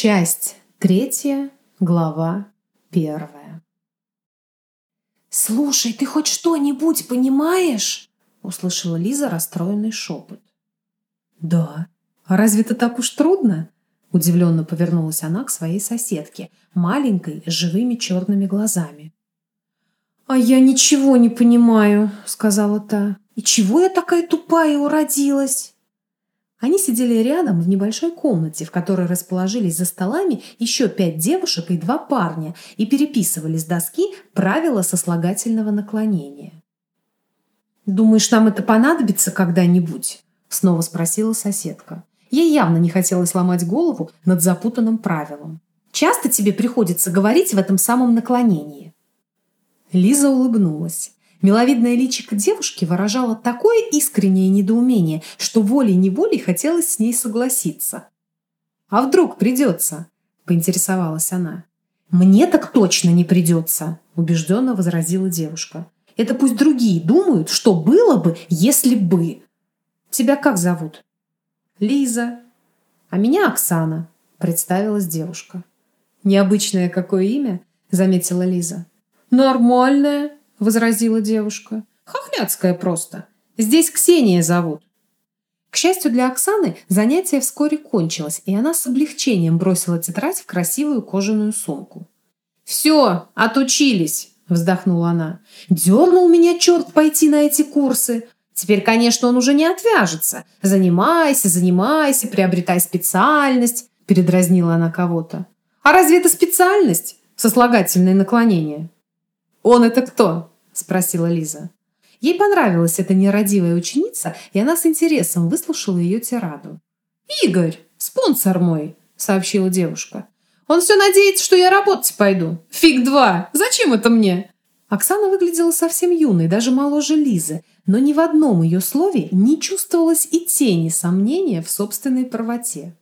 Часть третья, глава первая. «Слушай, ты хоть что-нибудь понимаешь?» — услышала Лиза расстроенный шепот. «Да. А разве это так уж трудно?» Удивленно повернулась она к своей соседке, маленькой, с живыми черными глазами. «А я ничего не понимаю», — сказала та. «И чего я такая тупая уродилась?» Они сидели рядом в небольшой комнате, в которой расположились за столами еще пять девушек и два парня и переписывали с доски правила сослагательного наклонения. «Думаешь, нам это понадобится когда-нибудь?» — снова спросила соседка. Ей явно не хотелось ломать голову над запутанным правилом. «Часто тебе приходится говорить в этом самом наклонении?» Лиза улыбнулась. Миловидное личико девушки выражало такое искреннее недоумение, что волей-неволей хотелось с ней согласиться. «А вдруг придется?» – поинтересовалась она. «Мне так точно не придется», – убежденно возразила девушка. «Это пусть другие думают, что было бы, если бы». «Тебя как зовут?» «Лиза». «А меня Оксана», – представилась девушка. «Необычное какое имя?» – заметила Лиза. «Нормальное», — возразила девушка. «Хохляцкая просто. Здесь Ксения зовут». К счастью для Оксаны, занятие вскоре кончилось, и она с облегчением бросила тетрадь в красивую кожаную сумку. «Все, отучились!» – вздохнула она. «Дернул меня черт пойти на эти курсы. Теперь, конечно, он уже не отвяжется. Занимайся, занимайся, приобретай специальность», – передразнила она кого-то. «А разве это специальность? Сослагательное наклонение?» «Он это кто?» – спросила Лиза. Ей понравилась эта нерадивая ученица, и она с интересом выслушала ее тираду. «Игорь, спонсор мой», – сообщила девушка. «Он все надеется, что я работать пойду. Фиг два! Зачем это мне?» Оксана выглядела совсем юной, даже моложе Лизы, но ни в одном ее слове не чувствовалось и тени сомнения в собственной правоте.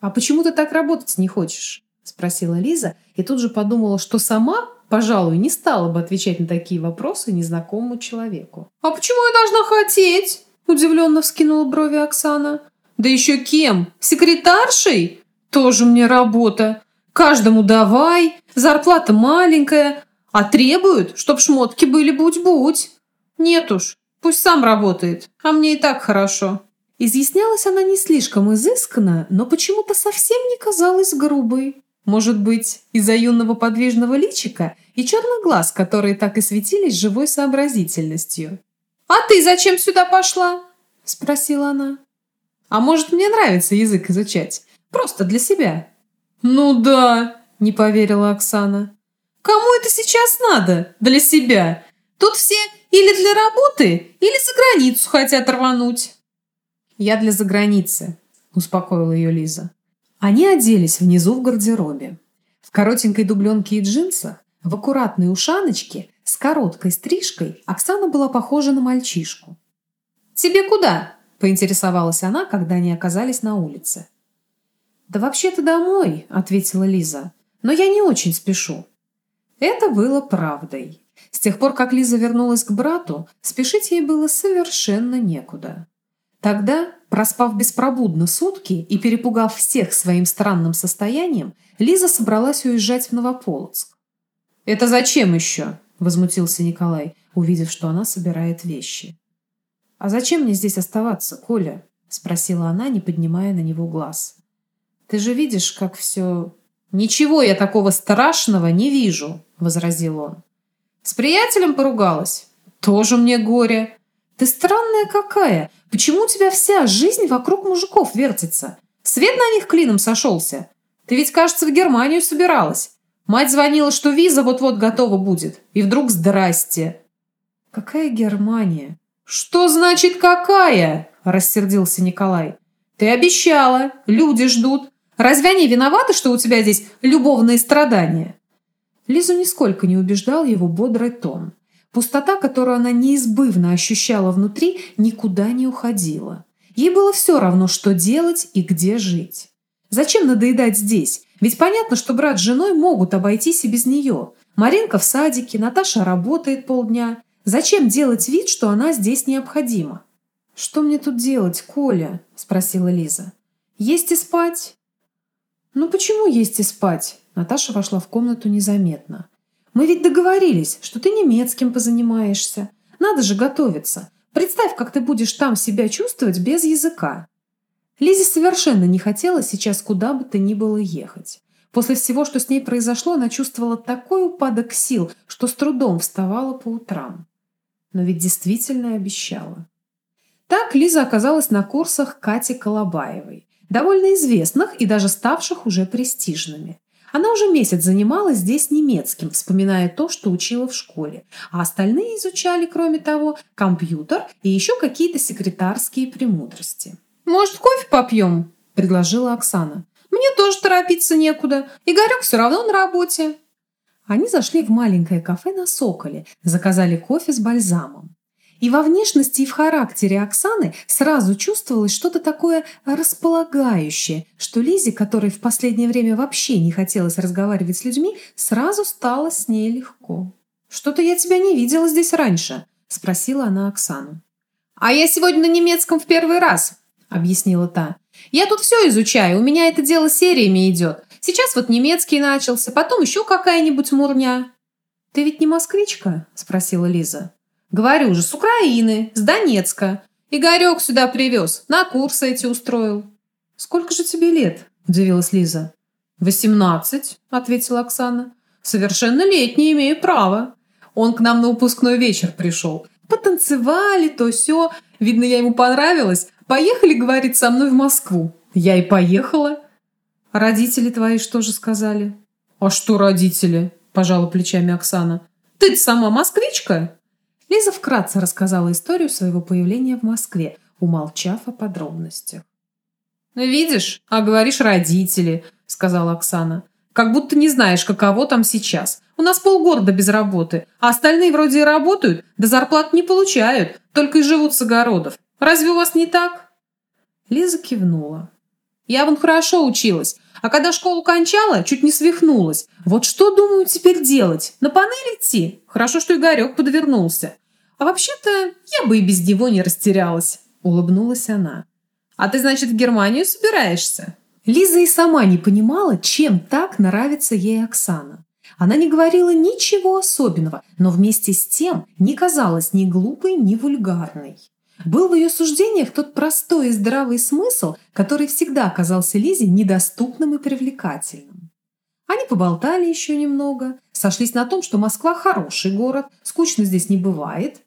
«А почему ты так работать не хочешь?» – спросила Лиза, и тут же подумала, что сама пожалуй, не стала бы отвечать на такие вопросы незнакомому человеку. «А почему я должна хотеть?» – удивленно вскинула брови Оксана. «Да еще кем? Секретаршей? Тоже мне работа. Каждому давай, зарплата маленькая, а требуют, чтоб шмотки были будь-будь. Нет уж, пусть сам работает, а мне и так хорошо». Изъяснялась она не слишком изысканно, но почему-то совсем не казалась грубой. Может быть, из-за юного подвижного личика и черных глаз, которые так и светились живой сообразительностью. «А ты зачем сюда пошла?» – спросила она. «А может, мне нравится язык изучать? Просто для себя?» «Ну да», – не поверила Оксана. «Кому это сейчас надо? Для себя? Тут все или для работы, или за границу хотят рвануть». «Я для заграницы», – успокоила ее Лиза. Они оделись внизу в гардеробе. В коротенькой дубленке и джинсах, в аккуратной ушаночке, с короткой стрижкой Оксана была похожа на мальчишку. «Тебе куда?» – поинтересовалась она, когда они оказались на улице. «Да вообще-то домой», – ответила Лиза. «Но я не очень спешу». Это было правдой. С тех пор, как Лиза вернулась к брату, спешить ей было совершенно некуда. Тогда, проспав беспробудно сутки и перепугав всех своим странным состоянием, Лиза собралась уезжать в Новополоцк. «Это зачем еще?» – возмутился Николай, увидев, что она собирает вещи. «А зачем мне здесь оставаться, Коля?» – спросила она, не поднимая на него глаз. «Ты же видишь, как все...» «Ничего я такого страшного не вижу», – возразил он. «С приятелем поругалась? Тоже мне горе. Ты странная какая. Почему у тебя вся жизнь вокруг мужиков вертится? Свет на них клином сошелся. Ты ведь, кажется, в Германию собиралась. Мать звонила, что виза вот-вот готова будет. И вдруг здрасте. Какая Германия? Что значит какая? Рассердился Николай. Ты обещала. Люди ждут. Разве они виноваты, что у тебя здесь любовные страдания? Лизу нисколько не убеждал его бодрый тон. Пустота, которую она неизбывно ощущала внутри, никуда не уходила. Ей было все равно, что делать и где жить. Зачем надоедать здесь? Ведь понятно, что брат с женой могут обойтись и без нее. Маринка в садике, Наташа работает полдня. Зачем делать вид, что она здесь необходима? «Что мне тут делать, Коля?» – спросила Лиза. «Есть и спать». «Ну почему есть и спать?» Наташа вошла в комнату незаметно. «Мы ведь договорились, что ты немецким позанимаешься. Надо же готовиться. Представь, как ты будешь там себя чувствовать без языка». Лизе совершенно не хотела сейчас куда бы то ни было ехать. После всего, что с ней произошло, она чувствовала такой упадок сил, что с трудом вставала по утрам. Но ведь действительно обещала. Так Лиза оказалась на курсах Кати Колобаевой, довольно известных и даже ставших уже престижными. Она уже месяц занималась здесь немецким, вспоминая то, что учила в школе, а остальные изучали, кроме того, компьютер и еще какие-то секретарские премудрости. «Может, кофе попьем?» – предложила Оксана. «Мне тоже торопиться некуда. Игорек все равно на работе». Они зашли в маленькое кафе на Соколе, заказали кофе с бальзамом. И во внешности и в характере Оксаны сразу чувствовалось что-то такое располагающее, что Лизе, которой в последнее время вообще не хотелось разговаривать с людьми, сразу стало с ней легко. «Что-то я тебя не видела здесь раньше», – спросила она Оксану. «А я сегодня на немецком в первый раз», – объяснила та. «Я тут все изучаю, у меня это дело сериями идет. Сейчас вот немецкий начался, потом еще какая-нибудь мурня». «Ты ведь не москвичка?» – спросила Лиза. Говорю же, с Украины, с Донецка. Игорек сюда привез, на курсы эти устроил. Сколько же тебе лет? Удивилась Лиза. «Восемнадцать», — ответила Оксана. «Совершеннолетний, имею право. Он к нам на выпускной вечер пришел. Потанцевали, то все. Видно, я ему понравилась. Поехали, говорит, со мной в Москву. Я и поехала. Родители твои что же сказали? А что родители? Пожала плечами Оксана. Ты сама москвичка? Лиза вкратце рассказала историю своего появления в Москве, умолчав о подробностях. «Видишь, а говоришь родители», — сказала Оксана. «Как будто не знаешь, каково там сейчас. У нас полгорода без работы, а остальные вроде и работают, да зарплат не получают, только и живут с огородов. Разве у вас не так?» Лиза кивнула. «Я вон хорошо училась, а когда школу кончала, чуть не свихнулась. Вот что, думаю, теперь делать? На панель идти? Хорошо, что Игорек подвернулся. А вообще-то я бы и без него не растерялась, улыбнулась она. А ты, значит, в Германию собираешься? Лиза и сама не понимала, чем так нравится ей Оксана. Она не говорила ничего особенного, но вместе с тем не казалась ни глупой, ни вульгарной. Был в ее суждениях тот простой и здравый смысл, который всегда казался Лизе недоступным и привлекательным. Они поболтали еще немного, сошлись на том, что Москва хороший город, скучно здесь не бывает,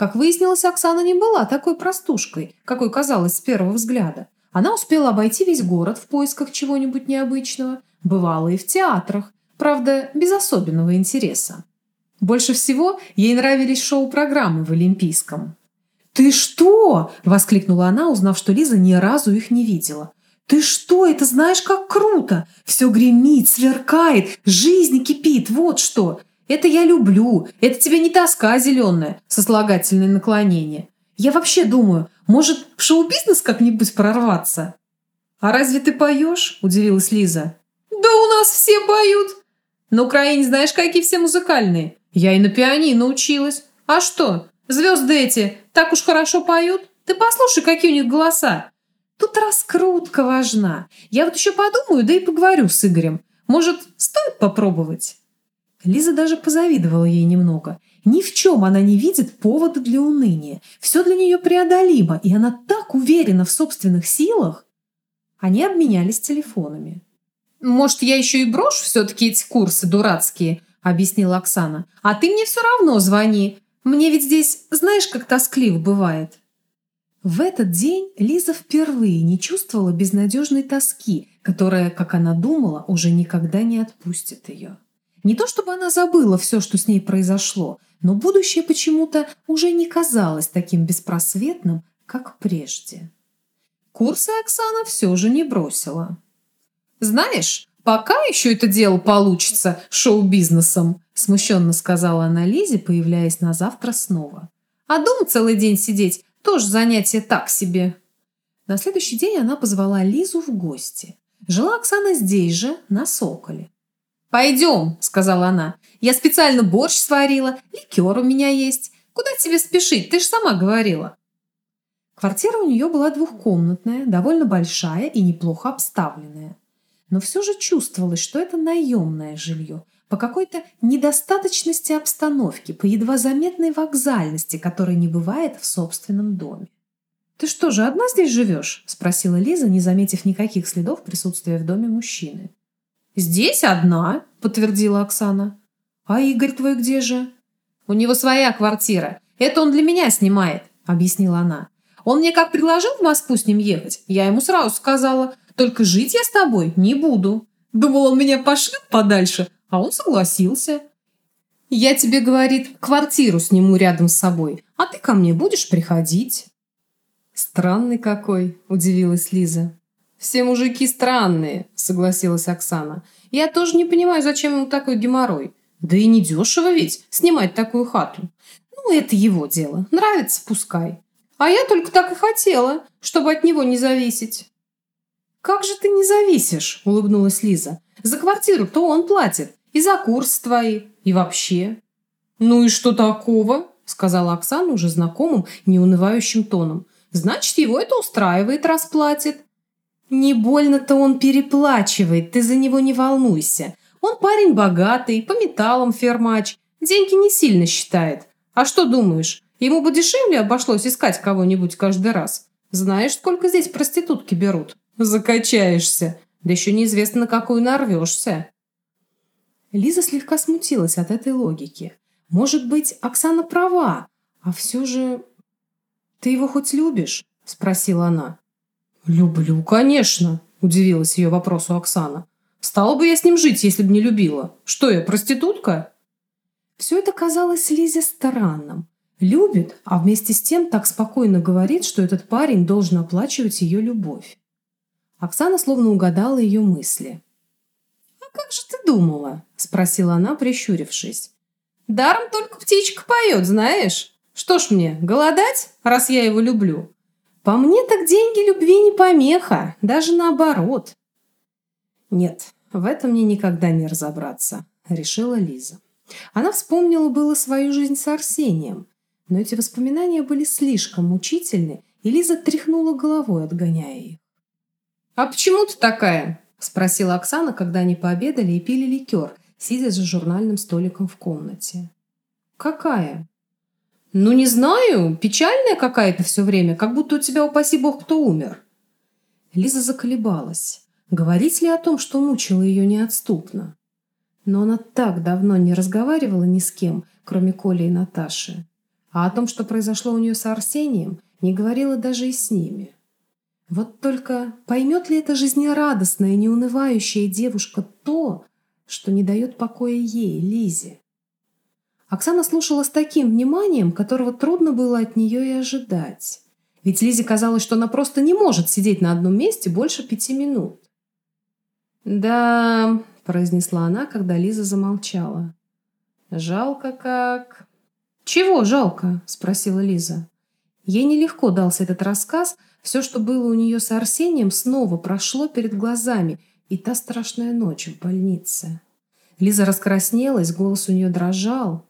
как выяснилось, Оксана не была такой простушкой, какой казалось с первого взгляда. Она успела обойти весь город в поисках чего-нибудь необычного, бывала и в театрах, правда, без особенного интереса. Больше всего ей нравились шоу-программы в Олимпийском. «Ты что?» – воскликнула она, узнав, что Лиза ни разу их не видела. «Ты что? Это знаешь, как круто! Все гремит, сверкает, жизнь кипит, вот что! Это я люблю. Это тебе не тоска зеленая, сослагательное наклонение. Я вообще думаю, может, в шоу-бизнес как-нибудь прорваться? А разве ты поешь? Удивилась Лиза. Да у нас все поют. На Украине знаешь, какие все музыкальные. Я и на пианино училась. А что, звезды эти так уж хорошо поют? Ты послушай, какие у них голоса. Тут раскрутка важна. Я вот еще подумаю, да и поговорю с Игорем. Может, стоит попробовать? Лиза даже позавидовала ей немного. Ни в чем она не видит повода для уныния. Все для нее преодолимо, и она так уверена в собственных силах. Они обменялись телефонами. «Может, я еще и брошу все-таки эти курсы дурацкие?» – объяснила Оксана. «А ты мне все равно звони. Мне ведь здесь, знаешь, как тоскливо бывает». В этот день Лиза впервые не чувствовала безнадежной тоски, которая, как она думала, уже никогда не отпустит ее. Не то чтобы она забыла все, что с ней произошло, но будущее почему-то уже не казалось таким беспросветным, как прежде. Курсы Оксана все же не бросила. «Знаешь, пока еще это дело получится шоу-бизнесом», смущенно сказала она Лизе, появляясь на завтра снова. «А дома целый день сидеть тоже занятие так себе». На следующий день она позвала Лизу в гости. Жила Оксана здесь же, на Соколе. «Пойдем», — сказала она. «Я специально борщ сварила, ликер у меня есть. Куда тебе спешить? Ты же сама говорила». Квартира у нее была двухкомнатная, довольно большая и неплохо обставленная. но все же чувствовалось, что это наемное жилье, по какой-то недостаточности обстановки, по едва заметной вокзальности, которой не бывает в собственном доме. «Ты что же, одна здесь живешь?» – спросила Лиза, не заметив никаких следов присутствия в доме мужчины. «Здесь одна», – подтвердила Оксана. «А Игорь твой где же?» «У него своя квартира. Это он для меня снимает», – объяснила она. «Он мне как предложил в Москву с ним ехать, я ему сразу сказала, только жить я с тобой не буду. Думал, он меня пошлет подальше, а он согласился. Я тебе, говорит, квартиру сниму рядом с собой, а ты ко мне будешь приходить. Странный какой, удивилась Лиза. Все мужики странные, согласилась Оксана. Я тоже не понимаю, зачем ему такой геморрой. Да и не дешево ведь снимать такую хату. Ну, это его дело. Нравится, пускай. А я только так и хотела, чтобы от него не зависеть. «Как же ты не зависишь?» – улыбнулась Лиза. «За квартиру-то он платит. И за курс твои. И вообще». «Ну и что такого?» – сказала Оксана уже знакомым, неунывающим тоном. «Значит, его это устраивает, расплатит». «Не больно-то он переплачивает, ты за него не волнуйся. Он парень богатый, по металлам фермач, деньги не сильно считает. А что думаешь, ему бы дешевле обошлось искать кого-нибудь каждый раз? Знаешь, сколько здесь проститутки берут?» Закачаешься. Да еще неизвестно, на какую нарвешься. Лиза слегка смутилась от этой логики. Может быть, Оксана права, а все же... «Ты его хоть любишь?» – спросила она. «Люблю, конечно», – удивилась ее вопросу Оксана. «Стала бы я с ним жить, если бы не любила. Что я, проститутка?» Все это казалось Лизе странным. Любит, а вместе с тем так спокойно говорит, что этот парень должен оплачивать ее любовь. Оксана словно угадала ее мысли. «А как же ты думала?» – спросила она, прищурившись. «Даром только птичка поет, знаешь? Что ж мне, голодать, раз я его люблю? По мне так деньги любви не помеха, даже наоборот». «Нет, в этом мне никогда не разобраться», – решила Лиза. Она вспомнила было свою жизнь с Арсением, но эти воспоминания были слишком мучительны, и Лиза тряхнула головой, отгоняя их. «А почему ты такая?» – спросила Оксана, когда они пообедали и пили ликер, сидя за журнальным столиком в комнате. «Какая?» «Ну, не знаю. Печальная какая-то все время, как будто у тебя, упаси бог, кто умер». Лиза заколебалась. Говорить ли о том, что мучило ее неотступно? Но она так давно не разговаривала ни с кем, кроме Коли и Наташи. А о том, что произошло у нее с Арсением, не говорила даже и с ними. Вот только поймет ли эта жизнерадостная, неунывающая девушка то, что не дает покоя ей, Лизе? Оксана слушала с таким вниманием, которого трудно было от нее и ожидать. Ведь Лизе казалось, что она просто не может сидеть на одном месте больше пяти минут. «Да», — произнесла она, когда Лиза замолчала. «Жалко как...» «Чего жалко?» — спросила Лиза. Ей нелегко дался этот рассказ — все, что было у нее с Арсением, снова прошло перед глазами, и та страшная ночь в больнице. Лиза раскраснелась, голос у нее дрожал.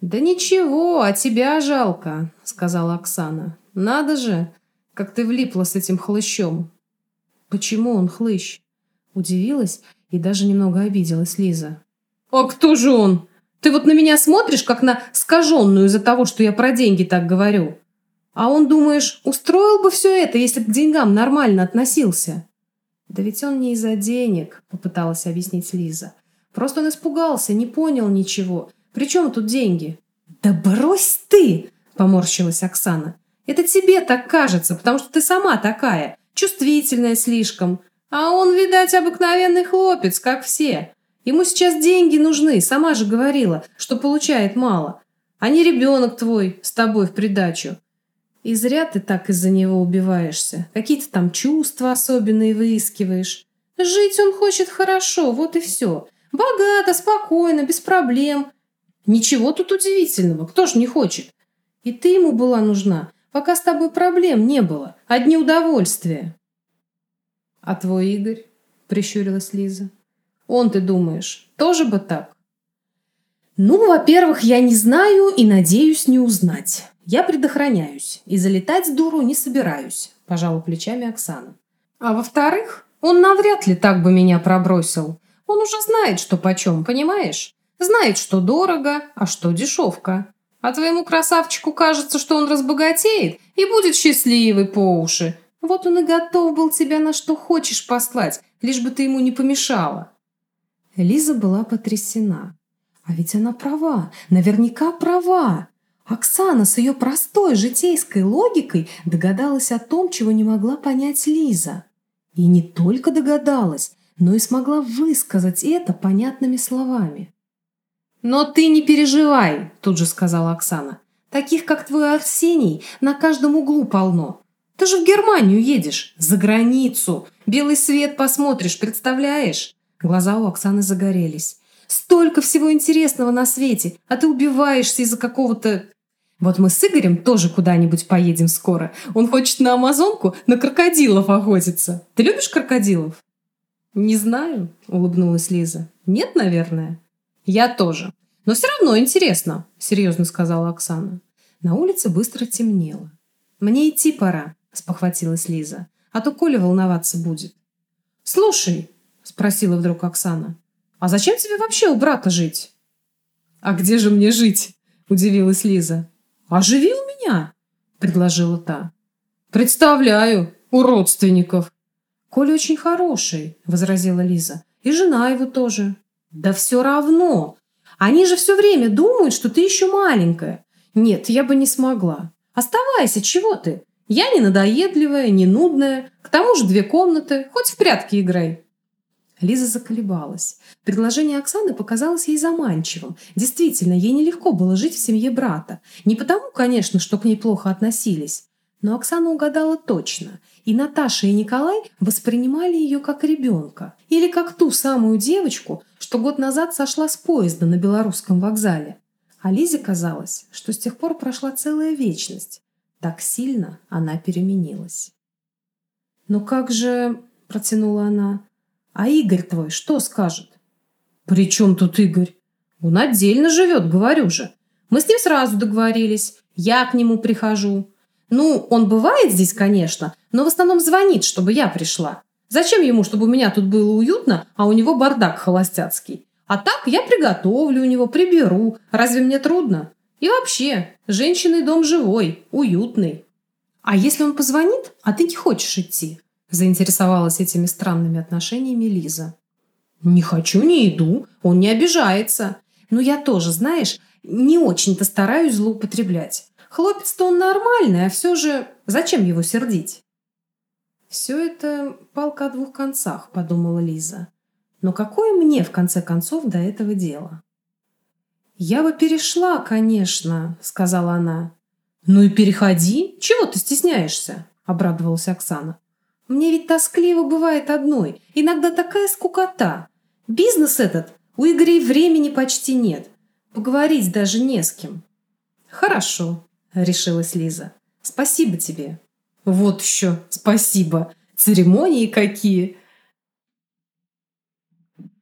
«Да ничего, а тебя жалко», — сказала Оксана. «Надо же, как ты влипла с этим хлыщом». «Почему он хлыщ?» Удивилась и даже немного обиделась Лиза. «А кто же он? Ты вот на меня смотришь, как на скаженную из-за того, что я про деньги так говорю. А он, думаешь, устроил бы все это, если бы к деньгам нормально относился? Да ведь он не из-за денег, попыталась объяснить Лиза. Просто он испугался, не понял ничего. При чем тут деньги? Да брось ты, поморщилась Оксана. Это тебе так кажется, потому что ты сама такая, чувствительная слишком. А он, видать, обыкновенный хлопец, как все. Ему сейчас деньги нужны, сама же говорила, что получает мало. А не ребенок твой с тобой в придачу. И зря ты так из-за него убиваешься. Какие-то там чувства особенные выискиваешь. Жить он хочет хорошо, вот и все. Богато, спокойно, без проблем. Ничего тут удивительного, кто ж не хочет? И ты ему была нужна, пока с тобой проблем не было. Одни удовольствия. А твой Игорь? Прищурилась Лиза. Он, ты думаешь, тоже бы так? Ну, во-первых, я не знаю и надеюсь не узнать. Я предохраняюсь и залетать с дуру не собираюсь, пожала плечами Оксана. А во-вторых, Он навряд ли так бы меня пробросил. Он уже знает, что почем, понимаешь? Знает, что дорого, а что дешевка. А твоему красавчику кажется, что он разбогатеет и будет счастливый по уши. Вот он и готов был тебя на что хочешь послать, лишь бы ты ему не помешала». Лиза была потрясена. А ведь она права, наверняка права. Оксана с ее простой житейской логикой догадалась о том, чего не могла понять Лиза. И не только догадалась, но и смогла высказать это понятными словами. «Но ты не переживай», – тут же сказала Оксана. «Таких, как твой Арсений, на каждом углу полно. Ты же в Германию едешь, за границу. Белый свет посмотришь, представляешь?» Глаза у Оксаны загорелись. «Столько всего интересного на свете, а ты убиваешься из-за какого-то вот мы с Игорем тоже куда-нибудь поедем скоро. Он хочет на Амазонку на крокодилов охотиться. Ты любишь крокодилов? Не знаю, улыбнулась Лиза. Нет, наверное. Я тоже. Но все равно интересно, серьезно сказала Оксана. На улице быстро темнело. Мне идти пора, спохватилась Лиза. А то Коля волноваться будет. Слушай, спросила вдруг Оксана, а зачем тебе вообще у брата жить? А где же мне жить? Удивилась Лиза. «А живи у меня», — предложила та. «Представляю, у родственников». «Коля очень хороший», — возразила Лиза. «И жена его тоже». «Да все равно. Они же все время думают, что ты еще маленькая. Нет, я бы не смогла. Оставайся, чего ты? Я не надоедливая, не нудная. К тому же две комнаты. Хоть в прятки играй». Лиза заколебалась. Предложение Оксаны показалось ей заманчивым. Действительно, ей нелегко было жить в семье брата. Не потому, конечно, что к ней плохо относились. Но Оксана угадала точно. И Наташа и Николай воспринимали ее как ребенка. Или как ту самую девочку, что год назад сошла с поезда на белорусском вокзале. А Лизе казалось, что с тех пор прошла целая вечность. Так сильно она переменилась. «Но как же...» – протянула она – а Игорь твой что скажет? При чем тут Игорь? Он отдельно живет, говорю же. Мы с ним сразу договорились. Я к нему прихожу. Ну, он бывает здесь, конечно, но в основном звонит, чтобы я пришла. Зачем ему, чтобы у меня тут было уютно, а у него бардак холостяцкий? А так я приготовлю у него, приберу. Разве мне трудно? И вообще, женщины дом живой, уютный. А если он позвонит, а ты не хочешь идти? Заинтересовалась этими странными отношениями Лиза. «Не хочу, не иду. Он не обижается. Но я тоже, знаешь, не очень-то стараюсь злоупотреблять. Хлопец-то он нормальный, а все же зачем его сердить?» «Все это палка о двух концах», — подумала Лиза. «Но какое мне, в конце концов, до этого дела?» «Я бы перешла, конечно», — сказала она. «Ну и переходи. Чего ты стесняешься?» — обрадовалась Оксана. Мне ведь тоскливо бывает одной. Иногда такая скукота. Бизнес этот, у Игорей времени почти нет. Поговорить даже не с кем. Хорошо, решилась Лиза. Спасибо тебе. Вот еще спасибо. Церемонии какие.